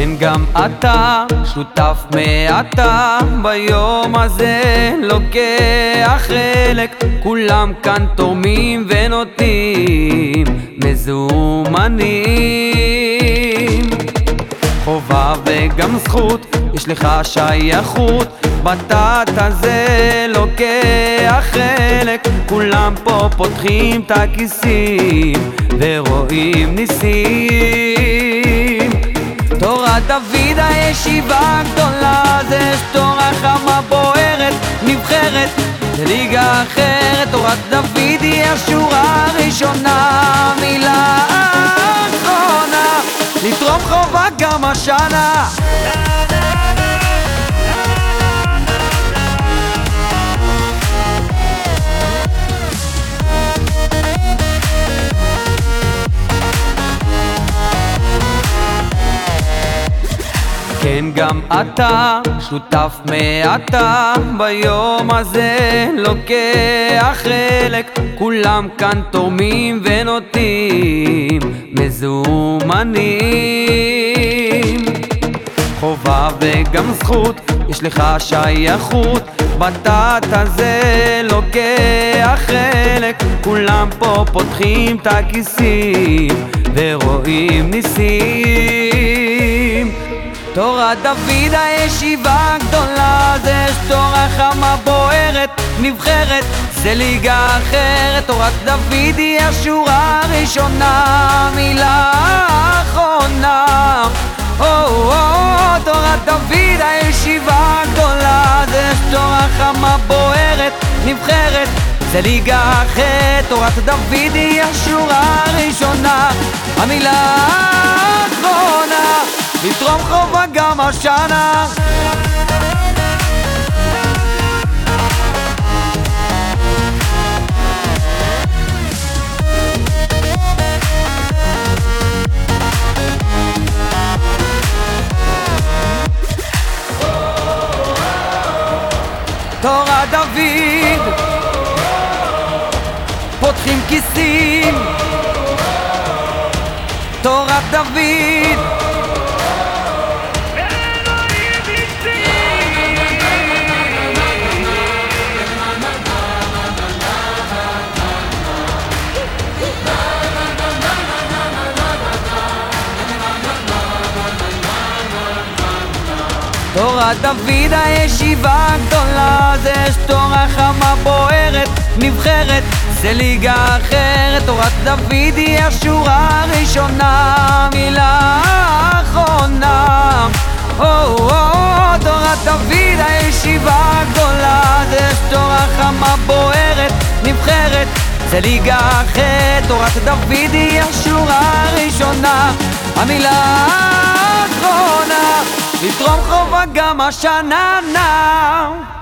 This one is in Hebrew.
כן, גם אתה שותף מעתה. ביום הזה לוקח חלק. כולם כאן תורמים ונותנים מזומנים. חובה וגם זכות, יש לך שייכות. בתת הזה לוקח חלק. כולם פה פותחים את הכיסים ורואים ניסים דוד הישיבה הגדולה זה תורה חמה בוערת נבחרת לליגה אחרת. תורת דוד היא השורה הראשונה מילה אחרונה. לתרום חובה גם השנה כן, גם אתה שותף מעתה ביום הזה לוקח חלק. כולם כאן תורמים ונותנים מזומנים. חובה וגם זכות, יש לך שייכות. בתת הזה לוקח חלק. כולם פה פותחים את הכיסים ורואים ניסים תורת דוד הישיבה הגדולה זה תורה חמה בוערת נבחרת זה ליגה אחרת תורת דוד היא השורה הראשונה מילה אחרונה או, או, או, תורת דוד הישיבה הגדולה זה תורה חמה בוערת נבחרת זה ליגה אחרת תורת דוד היא השורה הראשונה המילה האחרונה לתרום חובה גם השנה. תורת דוד פותחים כיסים. תורת דוד תורת דוד הישיבה הגדולה זה תורה חמה בוערת נבחרת. זה ליגה אחרת תורת דוד היא השורה הראשונה מילה אחרונה או, או, או, תורת דוד הישיבה הגדולה זה תורה חמה בוערת נבחרת. זה ליגה אחרת תורת דוד היא השורה הראשונה המילה האחרונה לתרום חובה גם השנה נא